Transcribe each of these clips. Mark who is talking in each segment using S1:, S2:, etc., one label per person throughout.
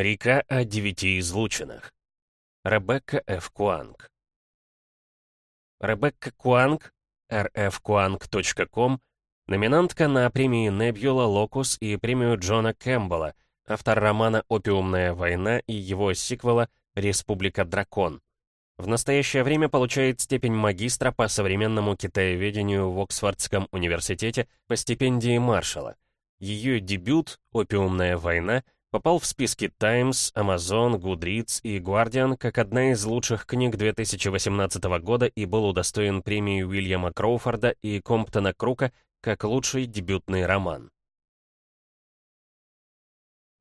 S1: Река о девяти излучинах. Ребекка Ф. Куанг. Ребекка Куанг, rfkuang.com, номинантка на премии Небюла Локус и премию Джона Кэмпбелла, автор романа «Опиумная война» и его сиквела «Республика Дракон». В настоящее время получает степень магистра по современному китаеведению в Оксфордском университете по стипендии Маршалла. Ее дебют «Опиумная война» попал в списки Times, Amazon, Goodreads и Guardian как одна из лучших книг 2018 года и был удостоен премии Уильяма Кроуфорда и Комптона Крука как лучший дебютный роман.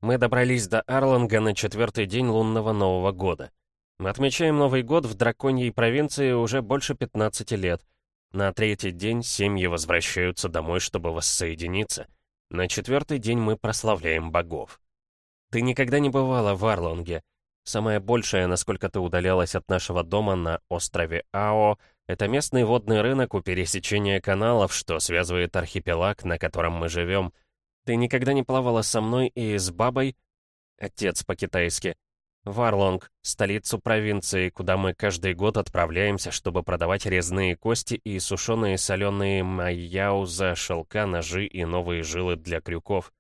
S1: Мы добрались до Арланга на четвертый день лунного Нового года. Мы отмечаем Новый год в драконьей провинции уже больше 15 лет. На третий день семьи возвращаются домой, чтобы воссоединиться. На четвертый день мы прославляем богов. Ты никогда не бывала в Арлонге. Самое большее, насколько ты удалялась от нашего дома на острове Ао, это местный водный рынок у пересечения каналов, что связывает архипелаг, на котором мы живем. Ты никогда не плавала со мной и с бабой, отец по-китайски, в Арлонг, столицу провинции, куда мы каждый год отправляемся, чтобы продавать резные кости и сушеные соленые майяуза, шелка, ножи и новые жилы для крюков.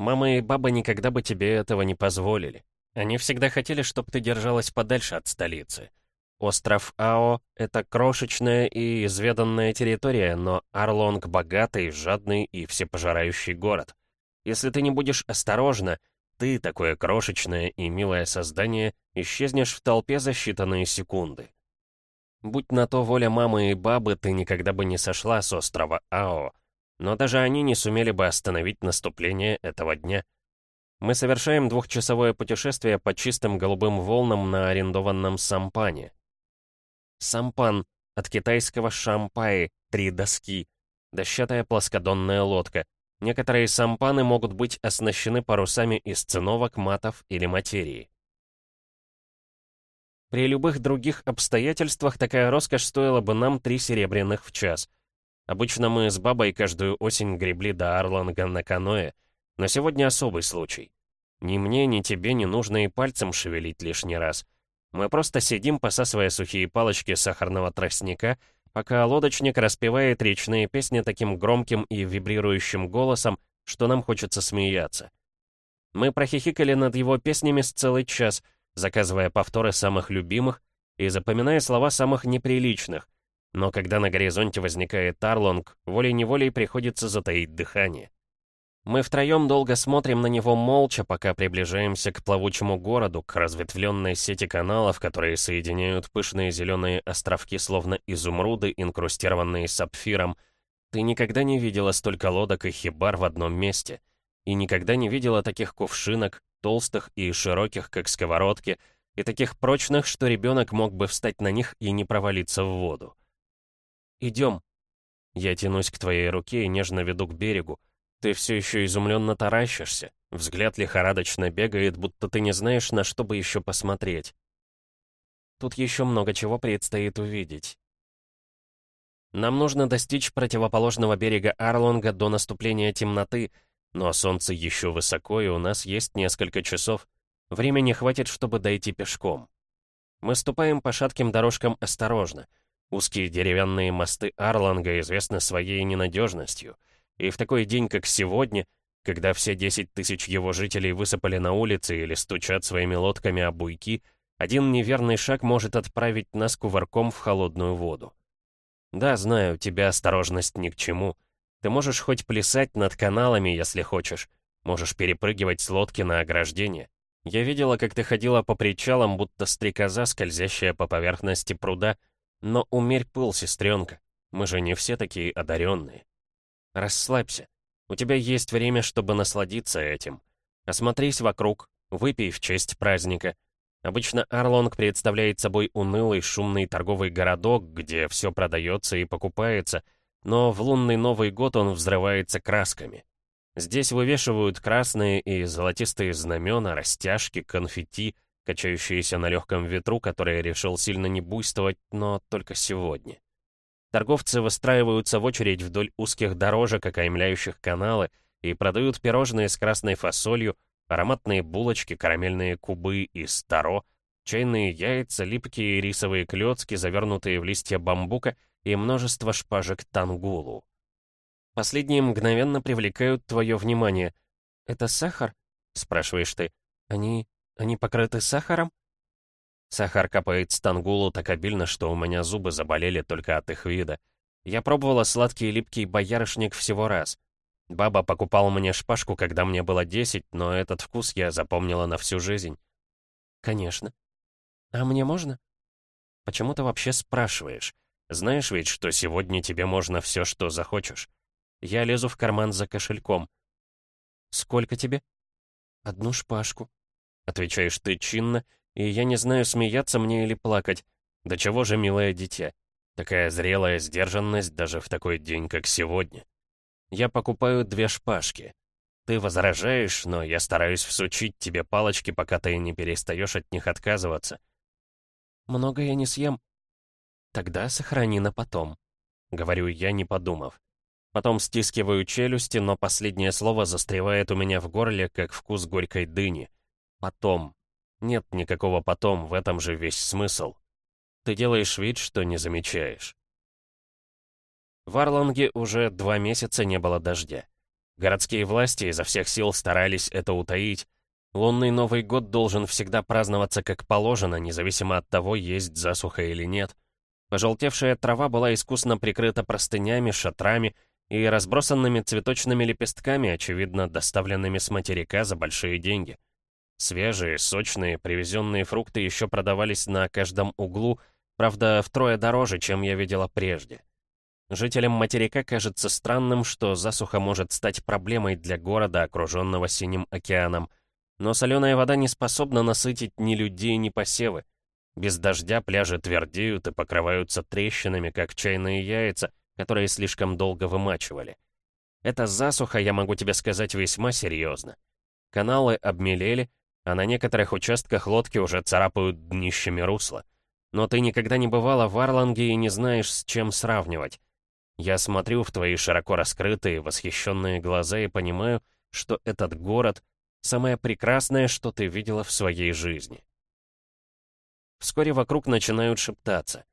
S1: Мама и баба никогда бы тебе этого не позволили. Они всегда хотели, чтобы ты держалась подальше от столицы. Остров Ао — это крошечная и изведанная территория, но Арлонг — богатый, жадный и всепожирающий город. Если ты не будешь осторожна, ты, такое крошечное и милое создание, исчезнешь в толпе за считанные секунды. Будь на то воля мамы и бабы, ты никогда бы не сошла с острова Ао, но даже они не сумели бы остановить наступление этого дня. Мы совершаем двухчасовое путешествие по чистым голубым волнам на арендованном сампане. Сампан от китайского шампаи, три доски, дощатая плоскодонная лодка. Некоторые сампаны могут быть оснащены парусами из циновок, матов или материи. При любых других обстоятельствах такая роскошь стоила бы нам три серебряных в час — Обычно мы с бабой каждую осень гребли до Арланга на каноэ, но сегодня особый случай. Ни мне, ни тебе не нужно и пальцем шевелить лишний раз. Мы просто сидим, посасывая сухие палочки сахарного тростника, пока лодочник распевает речные песни таким громким и вибрирующим голосом, что нам хочется смеяться. Мы прохихикали над его песнями с целый час, заказывая повторы самых любимых и запоминая слова самых неприличных — но когда на горизонте возникает Тарлонг, волей-неволей приходится затаить дыхание. Мы втроем долго смотрим на него молча, пока приближаемся к плавучему городу, к разветвленной сети каналов, которые соединяют пышные зеленые островки, словно изумруды, инкрустированные сапфиром. Ты никогда не видела столько лодок и хибар в одном месте. И никогда не видела таких кувшинок, толстых и широких, как сковородки, и таких прочных, что ребенок мог бы встать на них и не провалиться в воду. «Идем». Я тянусь к твоей руке и нежно веду к берегу. Ты все еще изумленно таращишься. Взгляд лихорадочно бегает, будто ты не знаешь, на что бы еще посмотреть. Тут еще много чего предстоит увидеть. Нам нужно достичь противоположного берега Арлонга до наступления темноты, но солнце еще высоко, и у нас есть несколько часов. Времени хватит, чтобы дойти пешком. Мы ступаем по шатким дорожкам осторожно — Узкие деревянные мосты Арланга известны своей ненадежностью. И в такой день, как сегодня, когда все 10 тысяч его жителей высыпали на улицы или стучат своими лодками о буйки, один неверный шаг может отправить нас кувырком в холодную воду. Да, знаю, тебе осторожность ни к чему. Ты можешь хоть плясать над каналами, если хочешь. Можешь перепрыгивать с лодки на ограждение. Я видела, как ты ходила по причалам, будто стрекоза, скользящая по поверхности пруда, но умерь пыл, сестренка. Мы же не все такие одаренные. Расслабься. У тебя есть время, чтобы насладиться этим. Осмотрись вокруг, выпей в честь праздника. Обычно Арлонг представляет собой унылый, шумный торговый городок, где все продается и покупается, но в лунный Новый год он взрывается красками. Здесь вывешивают красные и золотистые знамена, растяжки, конфетти — качающиеся на легком ветру, который решил сильно не буйствовать, но только сегодня. Торговцы выстраиваются в очередь вдоль узких дорожек, окаймляющих каналы, и продают пирожные с красной фасолью, Ароматные булочки, карамельные кубы из таро, чайные яйца, липкие рисовые клетки, завернутые в листья бамбука и множество шпажек тангулу. Последние мгновенно привлекают твое внимание. «Это сахар?» — спрашиваешь ты. «Они... они покрыты сахаром?» Сахар капает с тангулу так обильно, что у меня зубы заболели только от их вида. Я пробовала сладкий липкий боярышник всего раз. Баба покупала мне шпажку, когда мне было 10, но этот вкус я запомнила на всю жизнь. «Конечно». «А мне можно?» «Почему ты вообще спрашиваешь? Знаешь ведь, что сегодня тебе можно все, что захочешь. Я лезу в карман за кошельком. «Сколько тебе?» «Одну шпажку», — отвечаешь ты чинно, и я не знаю, смеяться мне или плакать. Да чего же, милое дитя? Такая зрелая сдержанность даже в такой день, как сегодня. Я покупаю две шпажки. Ты возражаешь, но я стараюсь всучить тебе палочки, пока ты не перестаешь от них отказываться. Много я не съем. Тогда сохрани на потом. Говорю я, не подумав. Потом стискиваю челюсти, но последнее слово застревает у меня в горле, как вкус горькой дыни. Потом. Нет никакого потом, в этом же весь смысл. Ты делаешь вид, что не замечаешь. В Арланге уже два месяца не было дождя. Городские власти изо всех сил старались это утаить. Лунный Новый год должен всегда праздноваться как положено, независимо от того, есть засуха или нет. Пожелтевшая трава была искусно прикрыта простынями, шатрами и разбросанными цветочными лепестками, очевидно, доставленными с материка за большие деньги. Свежие, сочные, привезенные фрукты еще продавались на каждом углу, правда, втрое дороже, чем я видела прежде. Жителям материка кажется странным, что засуха может стать проблемой для города, окруженного синим океаном. Но соленая вода не способна насытить ни людей, ни посевы. Без дождя пляжи твердеют и покрываются трещинами, как чайные яйца, которые слишком долго вымачивали. Это засуха, я могу тебе сказать, весьма серьезно. Каналы обмелели, а на некоторых участках лодки уже царапают днищами русла. Но ты никогда не бывала в Арланге и не знаешь, с чем сравнивать. Я смотрю в твои широко раскрытые, восхищенные глаза и понимаю, что этот город — самое прекрасное, что ты видела в своей жизни. Вскоре вокруг начинают шептаться.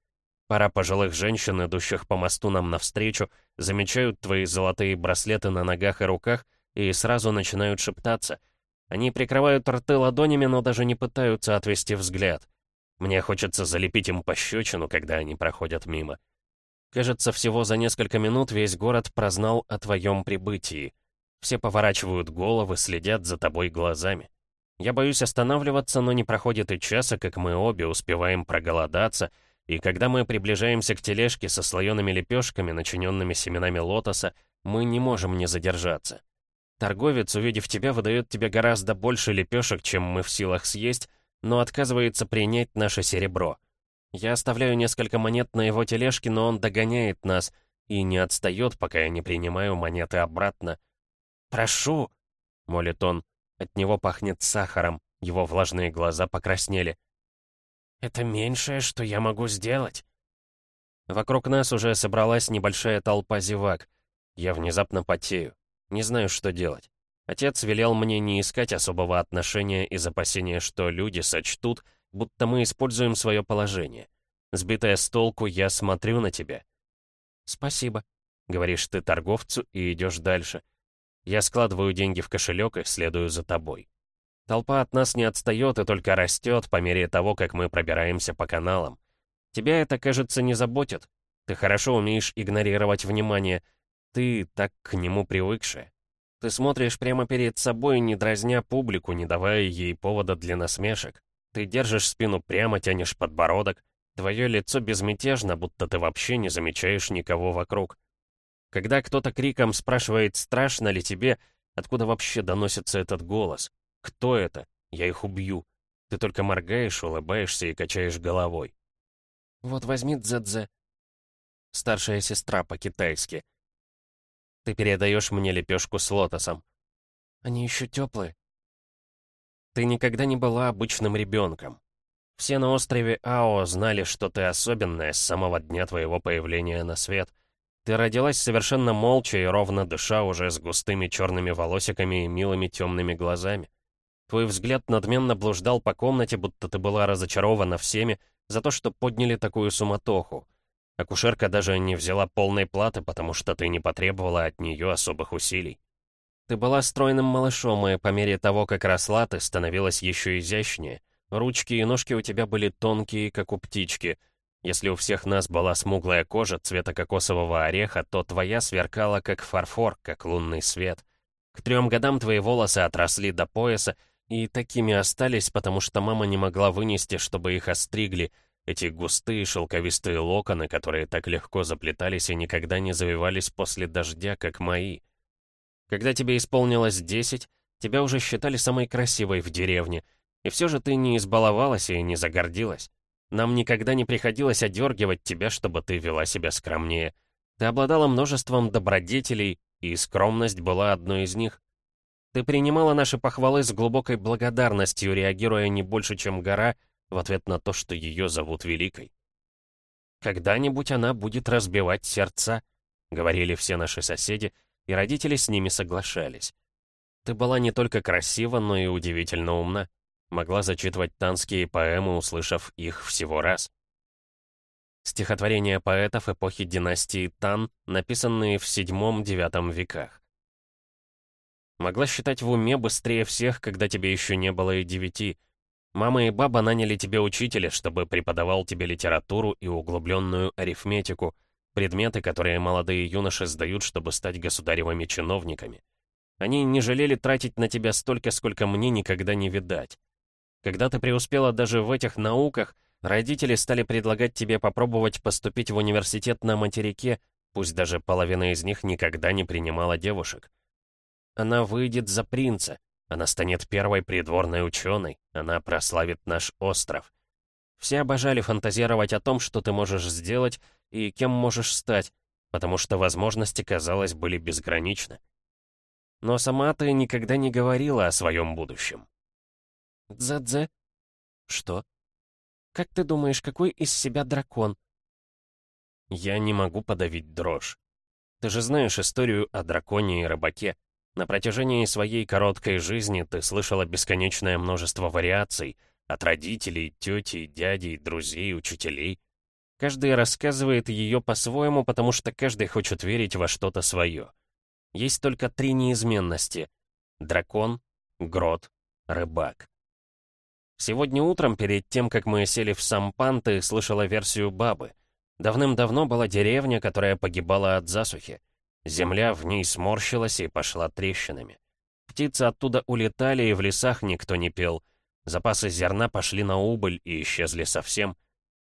S1: Пара пожилых женщин, идущих по мосту нам навстречу, замечают твои золотые браслеты на ногах и руках и сразу начинают шептаться. Они прикрывают рты ладонями, но даже не пытаются отвести взгляд. Мне хочется залепить им пощечину, когда они проходят мимо. Кажется, всего за несколько минут весь город прознал о твоем прибытии. Все поворачивают головы, следят за тобой глазами. Я боюсь останавливаться, но не проходит и часа, как мы обе успеваем проголодаться — и когда мы приближаемся к тележке со слоеными лепешками, начиненными семенами лотоса, мы не можем не задержаться. Торговец, увидев тебя, выдает тебе гораздо больше лепешек, чем мы в силах съесть, но отказывается принять наше серебро. Я оставляю несколько монет на его тележке, но он догоняет нас и не отстает, пока я не принимаю монеты обратно. «Прошу!» — молит он. От него пахнет сахаром, его влажные глаза покраснели. Это меньшее, что я могу сделать. Вокруг нас уже собралась небольшая толпа зевак. Я внезапно потею. Не знаю, что делать. Отец велел мне не искать особого отношения из опасения, что люди сочтут, будто мы используем свое положение. Сбитая с толку, я смотрю на тебя. «Спасибо», — говоришь ты торговцу и идешь дальше. Я складываю деньги в кошелек и следую за тобой. Толпа от нас не отстает и только растет по мере того, как мы пробираемся по каналам. Тебя это, кажется, не заботит. Ты хорошо умеешь игнорировать внимание. Ты так к нему привыкшая. Ты смотришь прямо перед собой, не дразня публику, не давая ей повода для насмешек. Ты держишь спину прямо, тянешь подбородок. Твое лицо безмятежно, будто ты вообще не замечаешь никого вокруг. Когда кто-то криком спрашивает, страшно ли тебе, откуда вообще доносится этот голос? Кто это? Я их убью. Ты только моргаешь, улыбаешься и качаешь головой. Вот возьми Дзэдзе. Старшая сестра по-китайски. Ты передаешь мне лепешку с лотосом. Они еще теплые. Ты никогда не была обычным ребенком. Все на острове Ао знали, что ты особенная с самого дня твоего появления на свет. Ты родилась совершенно молча и ровно дыша уже с густыми черными волосиками и милыми темными глазами. Твой взгляд надменно блуждал по комнате, будто ты была разочарована всеми за то, что подняли такую суматоху. Акушерка даже не взяла полной платы, потому что ты не потребовала от нее особых усилий. Ты была стройным малышом, и по мере того, как росла, ты становилась еще изящнее. Ручки и ножки у тебя были тонкие, как у птички. Если у всех нас была смуглая кожа цвета кокосового ореха, то твоя сверкала, как фарфор, как лунный свет. К трем годам твои волосы отросли до пояса, и такими остались, потому что мама не могла вынести, чтобы их остригли, эти густые шелковистые локоны, которые так легко заплетались и никогда не завивались после дождя, как мои. Когда тебе исполнилось 10, тебя уже считали самой красивой в деревне, и все же ты не избаловалась и не загордилась. Нам никогда не приходилось одергивать тебя, чтобы ты вела себя скромнее. Ты обладала множеством добродетелей, и скромность была одной из них. Ты принимала наши похвалы с глубокой благодарностью, реагируя не больше, чем гора, в ответ на то, что ее зовут Великой. «Когда-нибудь она будет разбивать сердца», — говорили все наши соседи, — и родители с ними соглашались. Ты была не только красива, но и удивительно умна. Могла зачитывать танские поэмы, услышав их всего раз. Стихотворения поэтов эпохи династии Тан, написанные в VII-IX веках. Могла считать в уме быстрее всех, когда тебе еще не было и девяти. Мама и баба наняли тебе учителя, чтобы преподавал тебе литературу и углубленную арифметику — Предметы, которые молодые юноши сдают, чтобы стать государевыми чиновниками. Они не жалели тратить на тебя столько, сколько мне никогда не видать. Когда ты преуспела даже в этих науках, родители стали предлагать тебе попробовать поступить в университет на материке, пусть даже половина из них никогда не принимала девушек. Она выйдет за принца, она станет первой придворной ученой, она прославит наш остров. Все обожали фантазировать о том, что ты можешь сделать и кем можешь стать, потому что возможности, казалось, были безграничны. Но сама ты никогда не говорила о своем будущем. Дзадзе? Что? Как ты думаешь, какой из себя дракон? Я не могу подавить дрожь. Ты же знаешь историю о драконе и рыбаке. На протяжении своей короткой жизни ты слышала бесконечное множество вариаций — от родителей, тети, дядей, друзей, учителей. Каждый рассказывает ее по-своему, потому что каждый хочет верить во что-то свое. Есть только три неизменности — дракон, грот, рыбак. Сегодня утром, перед тем, как мы сели в сампан, ты слышала версию бабы. Давным-давно была деревня, которая погибала от засухи. Земля в ней сморщилась и пошла трещинами. Птицы оттуда улетали, и в лесах никто не пел — Запасы зерна пошли на убыль и исчезли совсем.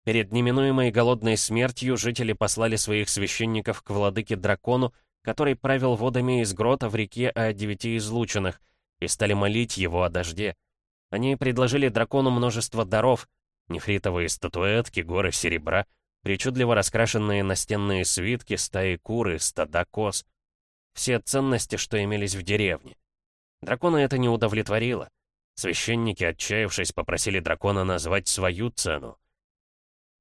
S1: Перед неминуемой голодной смертью жители послали своих священников к владыке-дракону, который правил водами из грота в реке о девяти излученных, и стали молить его о дожде. Они предложили дракону множество даров, нефритовые статуэтки, горы серебра, причудливо раскрашенные настенные свитки, стаи куры, стада коз. Все ценности, что имелись в деревне. Дракона это не удовлетворило. Священники, отчаявшись, попросили дракона назвать свою цену.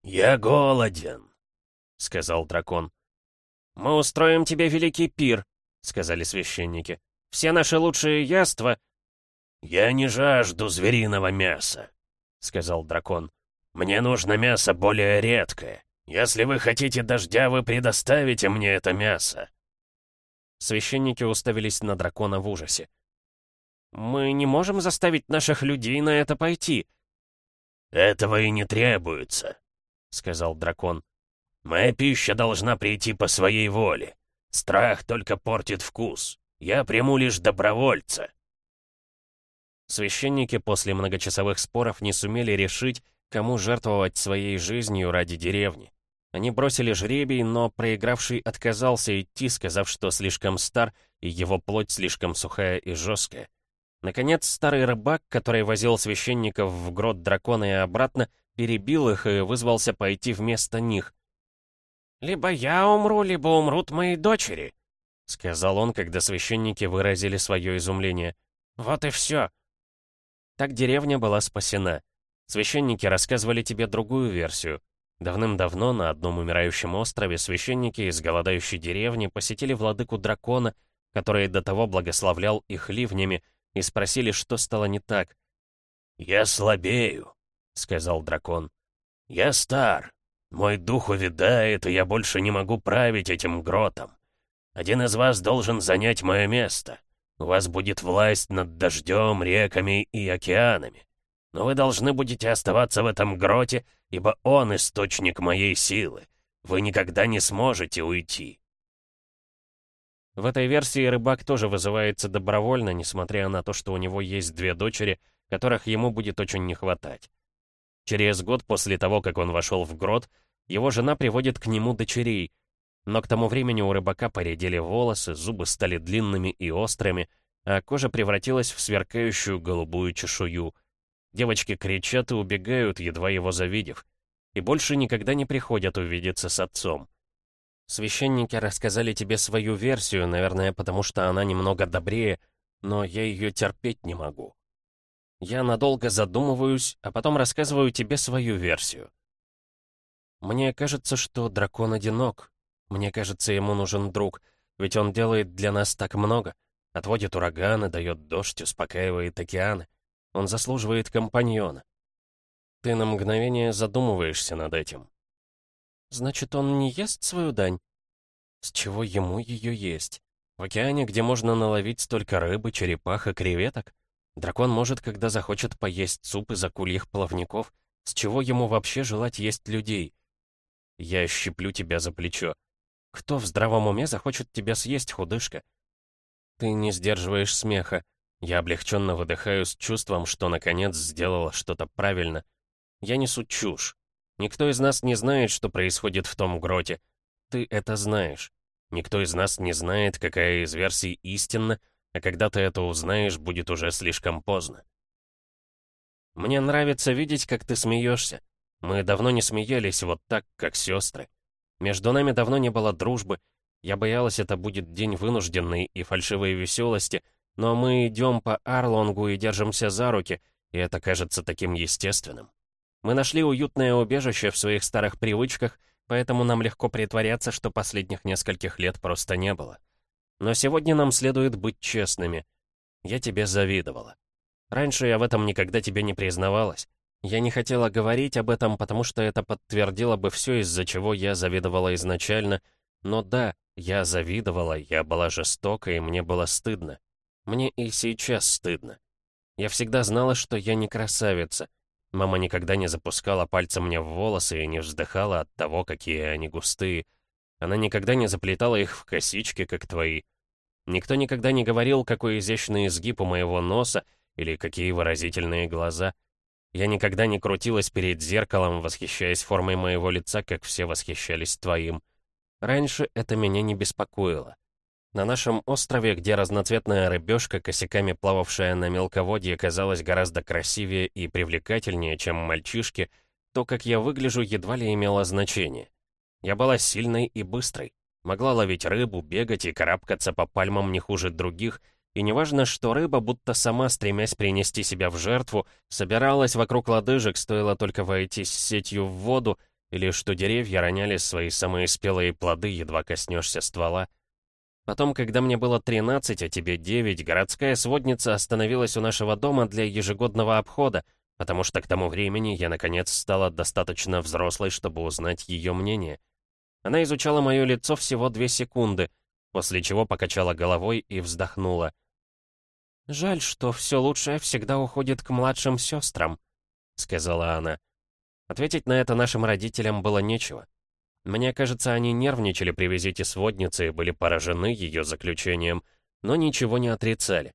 S1: «Я голоден», — сказал дракон. «Мы устроим тебе великий пир», — сказали священники. «Все наши лучшие яства...» «Я не жажду звериного мяса», — сказал дракон. «Мне нужно мясо более редкое. Если вы хотите дождя, вы предоставите мне это мясо». Священники уставились на дракона в ужасе. «Мы не можем заставить наших людей на это пойти». «Этого и не требуется», — сказал дракон. «Моя пища должна прийти по своей воле. Страх только портит вкус. Я приму лишь добровольца». Священники после многочасовых споров не сумели решить, кому жертвовать своей жизнью ради деревни. Они бросили жребий, но проигравший отказался идти, сказав, что слишком стар, и его плоть слишком сухая и жесткая. Наконец, старый рыбак, который возил священников в грот дракона и обратно, перебил их и вызвался пойти вместо них. «Либо я умру, либо умрут мои дочери», — сказал он, когда священники выразили свое изумление. «Вот и все». Так деревня была спасена. Священники рассказывали тебе другую версию. Давным-давно на одном умирающем острове священники из голодающей деревни посетили владыку дракона, который до того благословлял их ливнями, и спросили, что стало не так.
S2: «Я слабею», — сказал дракон. «Я стар. Мой дух увядает, и я больше не могу править этим гротом. Один из вас должен занять мое место. У вас будет власть над дождем, реками и океанами. Но вы должны будете оставаться в этом гроте, ибо он источник моей силы. Вы никогда не сможете уйти».
S1: В этой версии рыбак тоже вызывается добровольно, несмотря на то, что у него есть две дочери, которых ему будет очень не хватать. Через год после того, как он вошел в грот, его жена приводит к нему дочерей, но к тому времени у рыбака поредели волосы, зубы стали длинными и острыми, а кожа превратилась в сверкающую голубую чешую. Девочки кричат и убегают, едва его завидев, и больше никогда не приходят увидеться с отцом. Священники рассказали тебе свою версию, наверное, потому что она немного добрее, но я ее терпеть не могу. Я надолго задумываюсь, а потом рассказываю тебе свою версию. Мне кажется, что дракон одинок, мне кажется, ему нужен друг, ведь он делает для нас так много. Отводит ураганы, дает дождь, успокаивает океаны. Он заслуживает компаньона. Ты на мгновение задумываешься над этим. Значит, он не ест свою дань? С чего ему ее есть? В океане, где можно наловить столько рыбы, черепах и креветок? Дракон может, когда захочет поесть суп из акульих плавников. С чего ему вообще желать есть людей? Я щиплю тебя за плечо. Кто в здравом уме захочет тебя съесть, худышка? Ты не сдерживаешь смеха. Я облегченно выдыхаю с чувством, что наконец сделала что-то правильно. Я несу чушь. Никто из нас не знает, что происходит в том гроте. Ты это знаешь. Никто из нас не знает, какая из версий истинна, а когда ты это узнаешь, будет уже слишком поздно. Мне нравится видеть, как ты смеешься. Мы давно не смеялись вот так, как сестры. Между нами давно не было дружбы. Я боялась, это будет день вынужденной и фальшивой веселости, но мы идем по Арлонгу и держимся за руки, и это кажется таким естественным. Мы нашли уютное убежище в своих старых привычках, поэтому нам легко притворяться, что последних нескольких лет просто не было. Но сегодня нам следует быть честными. Я тебе завидовала. Раньше я в этом никогда тебе не признавалась. Я не хотела говорить об этом, потому что это подтвердило бы все, из-за чего я завидовала изначально. Но да, я завидовала, я была жестока, и мне было стыдно. Мне и сейчас стыдно. Я всегда знала, что я не красавица. Мама никогда не запускала пальца мне в волосы и не вздыхала от того, какие они густые. Она никогда не заплетала их в косички, как твои. Никто никогда не говорил, какой изящный изгиб у моего носа или какие выразительные глаза — я никогда не крутилась перед зеркалом, восхищаясь формой моего лица, как все восхищались твоим. Раньше это меня не беспокоило. На нашем острове, где разноцветная рыбешка, косяками плававшая на мелководье, казалась гораздо красивее и привлекательнее, чем мальчишки, то, как я выгляжу, едва ли имело значение. Я была сильной и быстрой, могла ловить рыбу, бегать и карабкаться по пальмам не хуже других — и неважно, что рыба, будто сама стремясь принести себя в жертву, собиралась вокруг лодыжек, стоило только войти с сетью в воду, или что деревья роняли свои самые спелые плоды, едва коснешься ствола. Потом, когда мне было 13, а тебе 9, городская сводница остановилась у нашего дома для ежегодного обхода, потому что к тому времени я, наконец, стала достаточно взрослой, чтобы узнать ее мнение. Она изучала мое лицо всего две секунды, после чего покачала головой и вздохнула. «Жаль, что все лучшее всегда уходит к младшим сестрам», — сказала она. Ответить на это нашим родителям было нечего. Мне кажется, они нервничали при визите сводницы и были поражены ее заключением, но ничего не отрицали.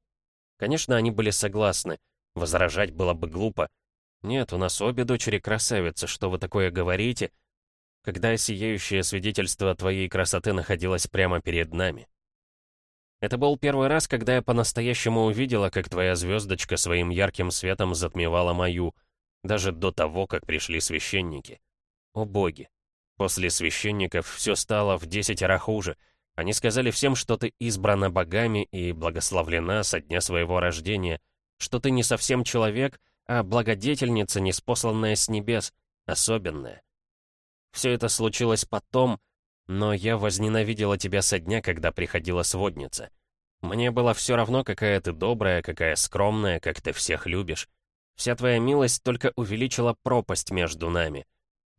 S1: Конечно, они были согласны. Возражать было бы глупо. Нет, у нас обе дочери красавицы, что вы такое говорите? когда сияющее свидетельство твоей красоты находилось прямо перед нами. Это был первый раз, когда я по-настоящему увидела, как твоя звездочка своим ярким светом затмевала мою, даже до того, как пришли священники. О боги! После священников все стало в десятеро хуже. Они сказали всем, что ты избрана богами и благословлена со дня своего рождения, что ты не совсем человек, а благодетельница, неспосланная с небес, особенная. Все это случилось потом, но я возненавидела тебя со дня, когда приходила сводница. Мне было все равно, какая ты добрая, какая скромная, как ты всех любишь. Вся твоя милость только увеличила пропасть между нами.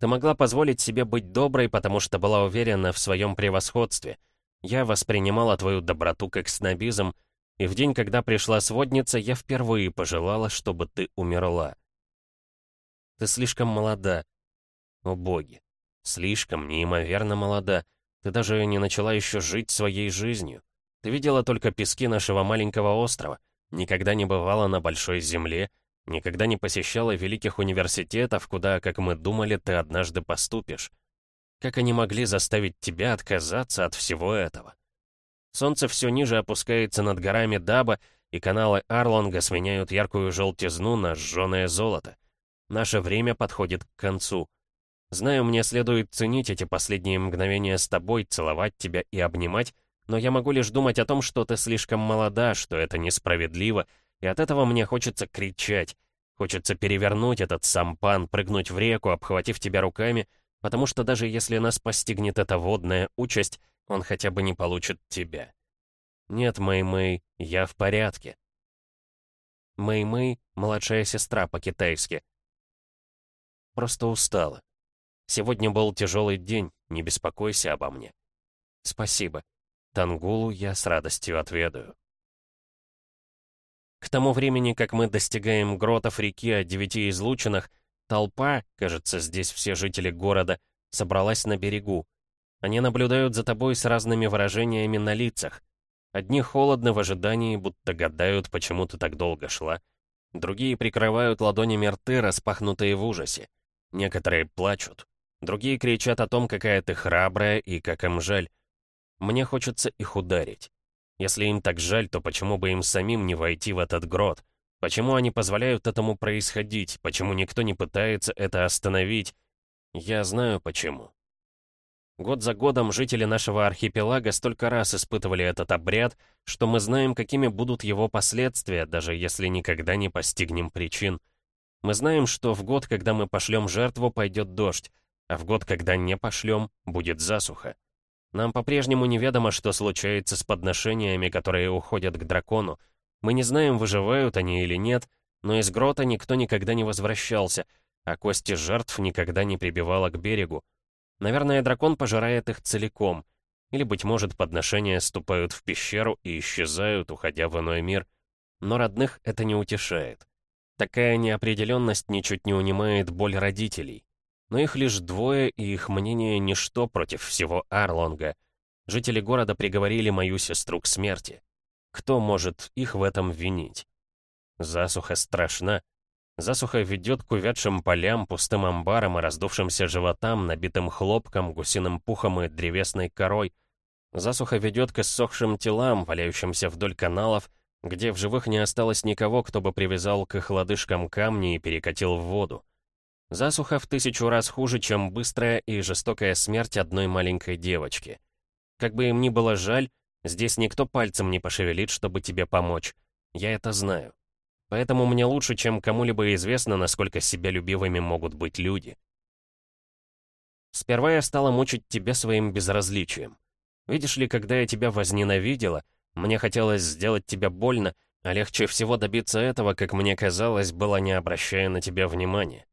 S1: Ты могла позволить себе быть доброй, потому что была уверена в своем превосходстве. Я воспринимала твою доброту как снобизм, и в день, когда пришла сводница, я впервые пожелала, чтобы ты умерла. Ты слишком молода. О боги, слишком неимоверно молода. Ты даже не начала еще жить своей жизнью. Ты видела только пески нашего маленького острова, никогда не бывала на большой земле, никогда не посещала великих университетов, куда, как мы думали, ты однажды поступишь. Как они могли заставить тебя отказаться от всего этого? Солнце все ниже опускается над горами Даба, и каналы Арлонга сменяют яркую желтизну на сжёное золото. Наше время подходит к концу. Знаю, мне следует ценить эти последние мгновения с тобой, целовать тебя и обнимать, но я могу лишь думать о том, что ты слишком молода, что это несправедливо, и от этого мне хочется кричать. Хочется перевернуть этот сампан, прыгнуть в реку, обхватив тебя руками, потому что даже если нас постигнет эта водная участь, он хотя бы не получит тебя. Нет, Мэй-Мэй, я в порядке. Мэй-Мэй — младшая сестра по-китайски. Просто устала. Сегодня был тяжелый день, не беспокойся обо мне. Спасибо. Тангулу я с радостью отведаю. К тому времени, как мы достигаем гротов реки о девяти излучинах, толпа, кажется, здесь все жители города, собралась на берегу. Они наблюдают за тобой с разными выражениями на лицах. Одни холодны в ожидании, будто гадают, почему ты так долго шла. Другие прикрывают ладонями рты, распахнутые в ужасе. Некоторые плачут. Другие кричат о том, какая ты храбрая и как им жаль. Мне хочется их ударить. Если им так жаль, то почему бы им самим не войти в этот грот? Почему они позволяют этому происходить? Почему никто не пытается это остановить? Я знаю почему. Год за годом жители нашего архипелага столько раз испытывали этот обряд, что мы знаем, какими будут его последствия, даже если никогда не постигнем причин. Мы знаем, что в год, когда мы пошлем жертву, пойдет дождь, а в год, когда не пошлем, будет засуха. Нам по-прежнему неведомо, что случается с подношениями, которые уходят к дракону. Мы не знаем, выживают они или нет, но из грота никто никогда не возвращался, а кости жертв никогда не прибивало к берегу. Наверное, дракон пожирает их целиком. Или, быть может, подношения ступают в пещеру и исчезают, уходя в иной мир. Но родных это не утешает. Такая неопределенность ничуть не унимает боль родителей. Но их лишь двое, и их мнение ничто против всего Арлонга. Жители города приговорили мою сестру к смерти. Кто может их в этом винить? Засуха страшна. Засуха ведет к увядшим полям, пустым амбарам и раздувшимся животам, набитым хлопком, гусиным пухом и древесной корой. Засуха ведет к иссохшим телам, валяющимся вдоль каналов, где в живых не осталось никого, кто бы привязал к их лодыжкам камни и перекатил в воду. Засуха в тысячу раз хуже, чем быстрая и жестокая смерть одной маленькой девочки. Как бы им ни было жаль, здесь никто пальцем не пошевелит, чтобы тебе помочь. Я это знаю. Поэтому мне лучше, чем кому-либо известно, насколько себялюбивыми могут быть люди. Сперва я стала мучить тебя своим безразличием. Видишь ли, когда я тебя возненавидела, мне хотелось сделать тебя больно, а легче всего добиться этого, как мне казалось, было не обращая на тебя внимания.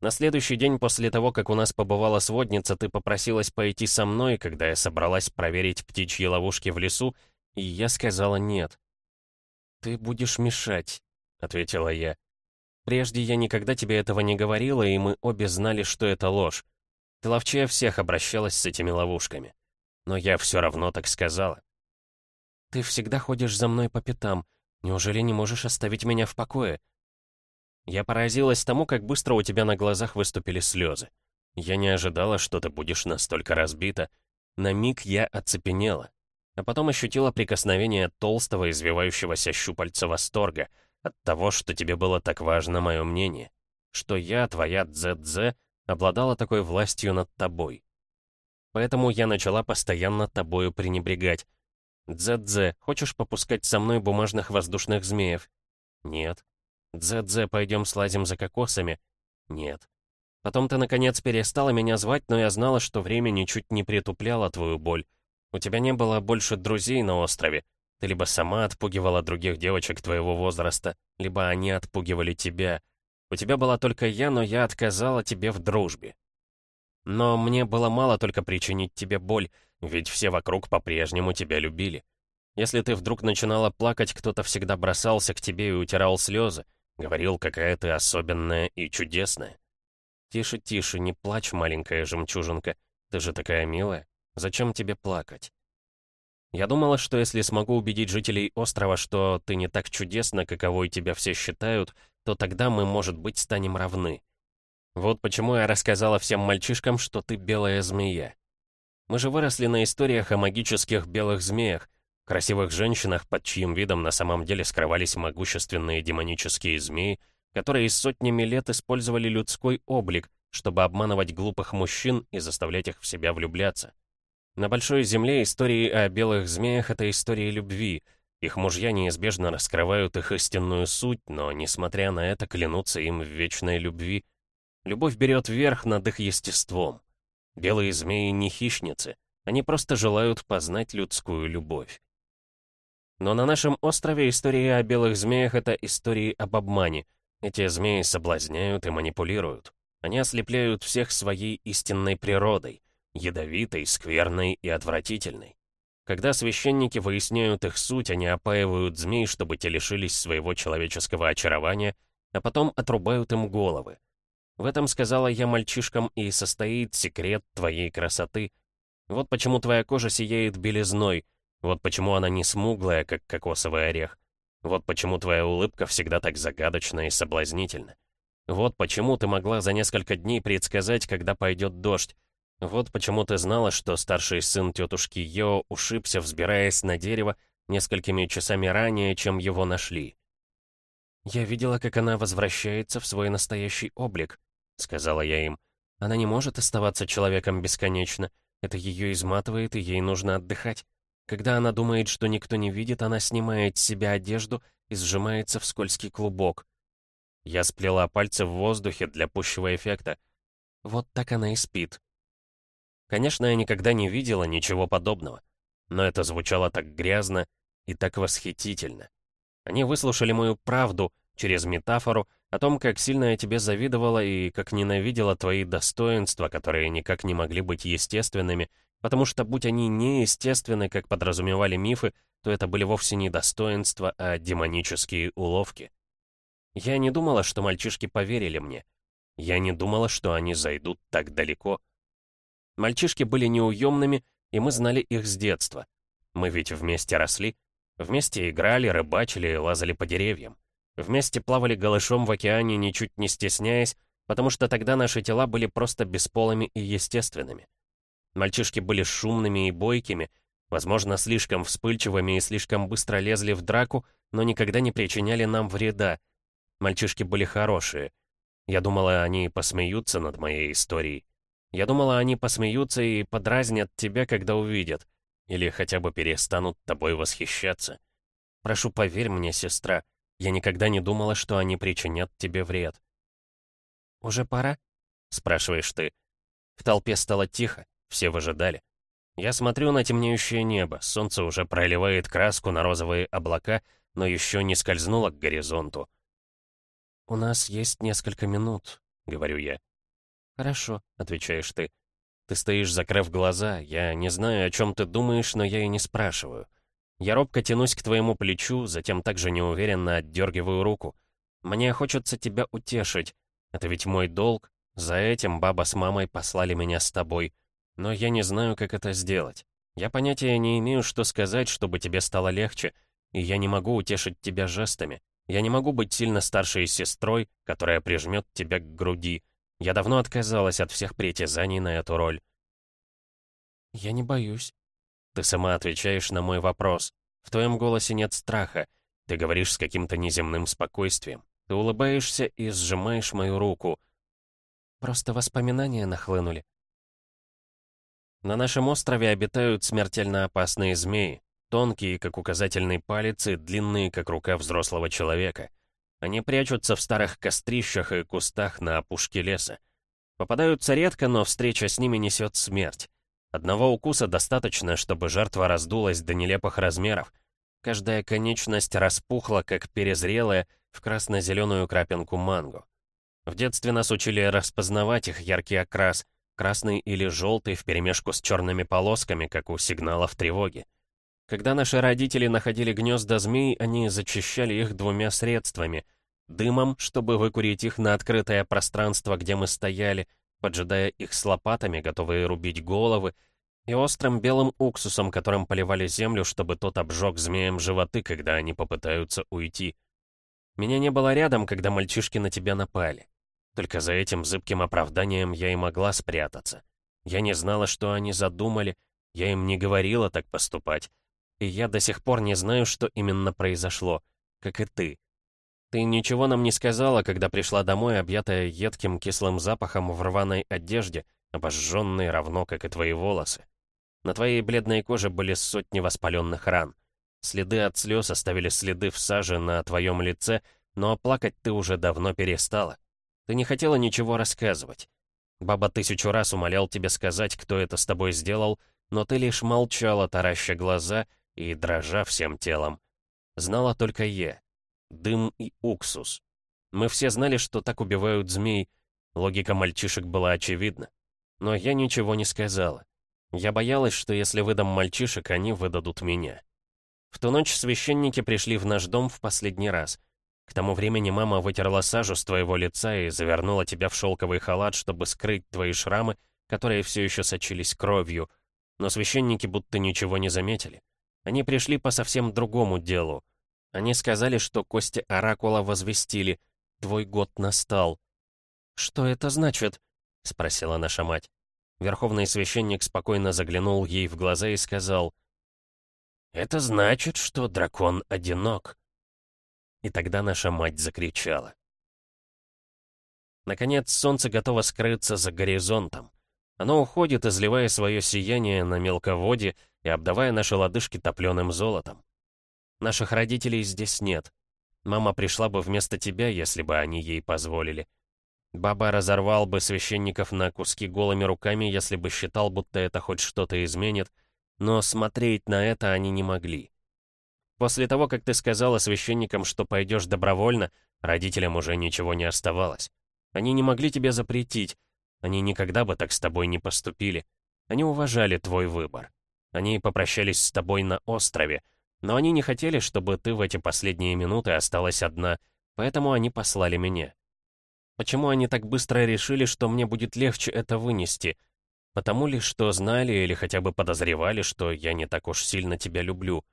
S1: На следующий день после того, как у нас побывала сводница, ты попросилась пойти со мной, когда я собралась проверить птичьи ловушки в лесу, и я сказала нет. «Ты будешь мешать», — ответила я. «Прежде я никогда тебе этого не говорила, и мы обе знали, что это ложь. Ты ловчее всех обращалась с этими ловушками. Но я все равно так сказала. Ты всегда ходишь за мной по пятам. Неужели не можешь оставить меня в покое?» Я поразилась тому, как быстро у тебя на глазах выступили слезы. Я не ожидала, что ты будешь настолько разбита. На миг я оцепенела. А потом ощутила прикосновение толстого, извивающегося щупальца восторга от того, что тебе было так важно мое мнение. Что я, твоя Дзэдзе, обладала такой властью над тобой. Поэтому я начала постоянно тобою пренебрегать. Дзэдзе, хочешь попускать со мной бумажных воздушных змеев? Нет. «Дзе-дзе, пойдем слазим за кокосами?» «Нет». Потом ты, наконец, перестала меня звать, но я знала, что время ничуть не притупляло твою боль. У тебя не было больше друзей на острове. Ты либо сама отпугивала других девочек твоего возраста, либо они отпугивали тебя. У тебя была только я, но я отказала тебе в дружбе. Но мне было мало только причинить тебе боль, ведь все вокруг по-прежнему тебя любили. Если ты вдруг начинала плакать, кто-то всегда бросался к тебе и утирал слезы, говорил, какая ты особенная и чудесная. Тише, тише, не плачь, маленькая жемчужинка, ты же такая милая. Зачем тебе плакать? Я думала, что если смогу убедить жителей острова, что ты не так чудесна, каковой тебя все считают, то тогда мы, может быть, станем равны. Вот почему я рассказала всем мальчишкам, что ты белая змея. Мы же выросли на историях о магических белых змеях, красивых женщинах, под чьим видом на самом деле скрывались могущественные демонические змеи, которые сотнями лет использовали людской облик, чтобы обманывать глупых мужчин и заставлять их в себя влюбляться. На Большой Земле истории о белых змеях — это истории любви. Их мужья неизбежно раскрывают их истинную суть, но, несмотря на это, клянутся им в вечной любви — Любовь берет верх над их естеством. Белые змеи не хищницы, они просто желают познать людскую любовь. Но на нашем острове истории о белых змеях — это истории об обмане. Эти змеи соблазняют и манипулируют. Они ослепляют всех своей истинной природой, ядовитой, скверной и отвратительной. Когда священники выясняют их суть, они опаивают змей, чтобы те лишились своего человеческого очарования, а потом отрубают им головы. В этом, сказала я мальчишкам, и состоит секрет твоей красоты. Вот почему твоя кожа сияет белизной, вот почему она не смуглая, как кокосовый орех. Вот почему твоя улыбка всегда так загадочна и соблазнительна. Вот почему ты могла за несколько дней предсказать, когда пойдет дождь. Вот почему ты знала, что старший сын тетушки Йо ушибся, взбираясь на дерево несколькими часами ранее, чем его нашли. Я видела, как она возвращается в свой настоящий облик, — сказала я им. «Она не может оставаться человеком бесконечно. Это ее изматывает, и ей нужно отдыхать. Когда она думает, что никто не видит, она снимает с себя одежду и сжимается в скользкий клубок. Я сплела пальцы в воздухе для пущего эффекта. Вот так она и спит. Конечно, я никогда не видела ничего подобного. Но это звучало так грязно и так восхитительно. Они выслушали мою правду через метафору, о том, как сильно я тебе завидовала и как ненавидела твои достоинства, которые никак не могли быть естественными, потому что, будь они неестественны, как подразумевали мифы, то это были вовсе не достоинства, а демонические уловки. Я не думала, что мальчишки поверили мне. Я не думала, что они зайдут так далеко. Мальчишки были неуемными, и мы знали их с детства. Мы ведь вместе росли, вместе играли, рыбачили, лазали по деревьям. Вместе плавали голышом в океане, ничуть не стесняясь, потому что тогда наши тела были просто бесполыми и естественными. Мальчишки были шумными и бойкими, возможно, слишком вспыльчивыми и слишком быстро лезли в драку, но никогда не причиняли нам вреда. Мальчишки были хорошие. Я думала, они посмеются над моей историей. Я думала, они посмеются и подразнят тебя, когда увидят. Или хотя бы перестанут тобой восхищаться. Прошу, поверь мне, сестра, — я никогда не думала, что они причинят тебе вред. «Уже пора?» — спрашиваешь ты. В толпе стало тихо, все выжидали. Я смотрю на темнеющее небо, солнце уже проливает краску на розовые облака, но еще не скользнуло к горизонту. «У нас есть несколько минут», — говорю я. «Хорошо», — отвечаешь ты. Ты стоишь, закрыв глаза, я не знаю, о чем ты думаешь, но я и не спрашиваю. Я робко тянусь к твоему плечу, затем также неуверенно отдергиваю руку. Мне хочется тебя утешить. Это ведь мой долг. За этим баба с мамой послали меня с тобой. Но я не знаю, как это сделать. Я понятия не имею, что сказать, чтобы тебе стало легче, и я не могу утешить тебя жестами. Я не могу быть сильно старшей сестрой, которая прижмет тебя к груди. Я давно отказалась от всех притязаний на эту роль. «Я не боюсь», ты сама отвечаешь на мой вопрос. В твоем голосе нет страха. Ты говоришь с каким-то неземным спокойствием. Ты улыбаешься и сжимаешь мою руку. Просто воспоминания нахлынули. На нашем острове обитают смертельно опасные змеи. Тонкие, как указательный палец, и длинные, как рука взрослого человека. Они прячутся в старых кострищах и кустах на опушке леса. Попадаются редко, но встреча с ними несет смерть. Одного укуса достаточно, чтобы жертва раздулась до нелепых размеров. Каждая конечность распухла, как перезрелая, в красно-зеленую крапинку манго. В детстве нас учили распознавать их яркий окрас, красный или желтый вперемешку с черными полосками, как у сигналов тревоги. Когда наши родители находили гнезда змей, они зачищали их двумя средствами. Дымом, чтобы выкурить их на открытое пространство, где мы стояли, поджидая их с лопатами, готовые рубить головы, и острым белым уксусом, которым поливали землю, чтобы тот обжег змеям животы, когда они попытаются уйти. Меня не было рядом, когда мальчишки на тебя напали. Только за этим зыбким оправданием я и могла спрятаться. Я не знала, что они задумали, я им не говорила так поступать. И я до сих пор не знаю, что именно произошло, как и ты. Ты ничего нам не сказала, когда пришла домой, объятая едким кислым запахом в рваной одежде, обожженной равно, как и твои волосы. На твоей бледной коже были сотни воспаленных ран. Следы от слез оставили следы в саже на твоем лице, но плакать ты уже давно перестала. Ты не хотела ничего рассказывать. Баба тысячу раз умолял тебе сказать, кто это с тобой сделал, но ты лишь молчала, тараща глаза и дрожа всем телом. Знала только я. Дым и уксус. Мы все знали, что так убивают змей. Логика мальчишек была очевидна. Но я ничего не сказала. Я боялась, что если выдам мальчишек, они выдадут меня. В ту ночь священники пришли в наш дом в последний раз. К тому времени мама вытерла сажу с твоего лица и завернула тебя в шелковый халат, чтобы скрыть твои шрамы, которые все еще сочились кровью. Но священники будто ничего не заметили. Они пришли по совсем другому делу. Они сказали, что кости Оракула возвестили «Твой год настал». «Что это значит?» — спросила наша мать. Верховный священник спокойно заглянул ей в глаза и сказал «Это значит, что дракон одинок». И тогда наша мать закричала. Наконец, солнце готово скрыться за горизонтом. Оно уходит, изливая свое сияние на мелководье и обдавая наши лодыжки топленым золотом. Наших родителей здесь нет. Мама пришла бы вместо тебя, если бы они ей позволили. Баба разорвал бы священников на куски голыми руками, если бы считал, будто это хоть что-то изменит, но смотреть на это они не могли. После того, как ты сказала священникам, что пойдешь добровольно, родителям уже ничего не оставалось. Они не могли тебе запретить. Они никогда бы так с тобой не поступили. Они уважали твой выбор. Они попрощались с тобой на острове, но они не хотели, чтобы ты в эти последние минуты осталась одна, поэтому они послали меня. Почему они так быстро решили, что мне будет легче это вынести? Потому ли, что знали или хотя бы подозревали, что я не так уж сильно тебя люблю?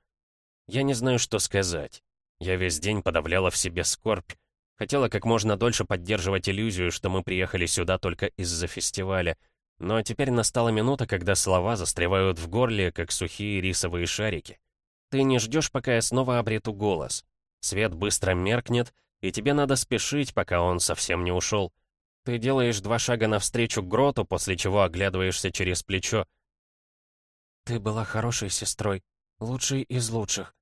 S1: Я не знаю, что сказать. Я весь день подавляла в себе скорбь. Хотела как можно дольше поддерживать иллюзию, что мы приехали сюда только из-за фестиваля. Но теперь настала минута, когда слова застревают в горле, как сухие рисовые шарики. Ты не ждешь, пока я снова обрету голос. Свет быстро меркнет, и тебе надо спешить, пока он совсем не ушел. Ты делаешь два шага навстречу гроту, после чего оглядываешься через плечо. «Ты была хорошей сестрой», Лучший из лучших.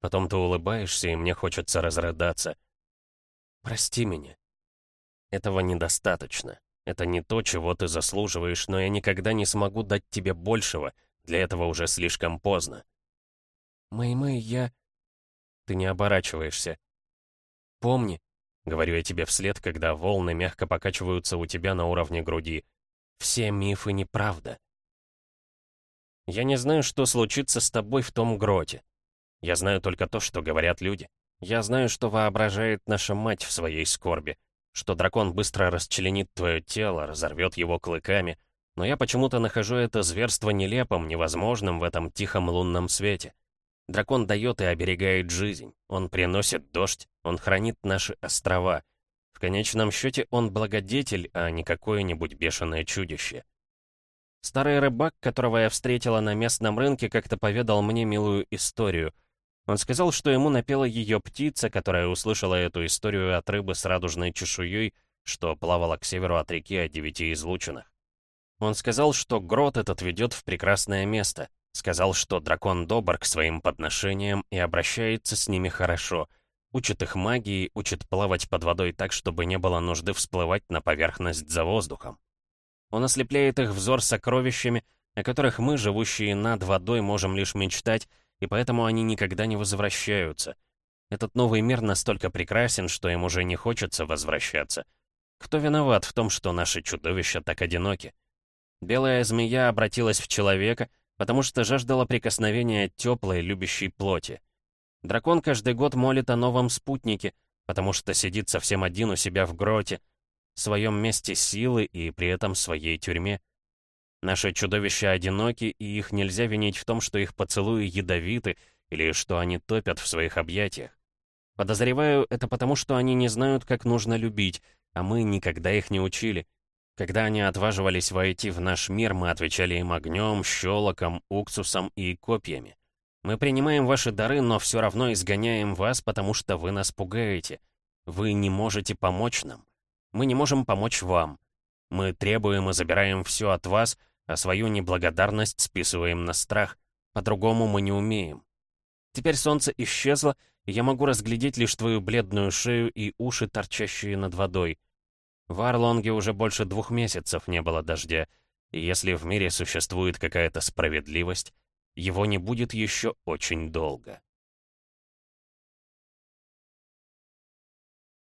S1: Потом ты улыбаешься, и мне хочется разрыдаться. Прости меня. Этого недостаточно. Это не то, чего ты заслуживаешь, но я никогда не смогу дать тебе большего. Для этого уже слишком поздно. Мэй-Мэй, я... Ты не оборачиваешься. Помни, говорю я тебе вслед, когда волны мягко покачиваются у тебя на уровне груди. Все мифы неправда. Я не знаю, что случится с тобой в том гроте. Я знаю только то, что говорят люди. Я знаю, что воображает наша мать в своей скорби, что дракон быстро расчленит твое тело, разорвет его клыками, но я почему-то нахожу это зверство нелепым, невозможным в этом тихом лунном свете. Дракон дает и оберегает жизнь, он приносит дождь, он хранит наши острова. В конечном счете он благодетель, а не какое-нибудь бешеное чудище. Старый рыбак, которого я встретила на местном рынке, как-то поведал мне милую историю. Он сказал, что ему напела ее птица, которая услышала эту историю от рыбы с радужной чешуей, что плавала к северу от реки о девяти излучинах. Он сказал, что грот этот ведет в прекрасное место. Сказал, что дракон добр к своим подношениям и обращается с ними хорошо. Учит их магии, учит плавать под водой так, чтобы не было нужды всплывать на поверхность за воздухом. Он ослепляет их взор сокровищами, о которых мы, живущие над водой, можем лишь мечтать, и поэтому они никогда не возвращаются. Этот новый мир настолько прекрасен, что им уже не хочется возвращаться. Кто виноват в том, что наши чудовища так одиноки? Белая змея обратилась в человека, потому что жаждала прикосновения теплой, любящей плоти. Дракон каждый год молит о новом спутнике, потому что сидит совсем один у себя в гроте, своем месте силы и при этом своей тюрьме. Наши чудовища одиноки, и их нельзя винить в том, что их поцелуи ядовиты или что они топят в своих объятиях. Подозреваю, это потому, что они не знают, как нужно любить, а мы никогда их не учили. Когда они отваживались войти в наш мир, мы отвечали им огнем, щелоком, уксусом и копьями. Мы принимаем ваши дары, но все равно изгоняем вас, потому что вы нас пугаете. Вы не можете помочь нам. Мы не можем помочь вам. Мы требуем и забираем все от вас, а свою неблагодарность списываем на страх. По-другому мы не умеем. Теперь солнце исчезло, и я могу разглядеть лишь твою бледную шею и уши, торчащие над водой. В Арлонге уже больше двух месяцев не было дождя, и если в мире существует какая-то справедливость, его не будет еще очень долго.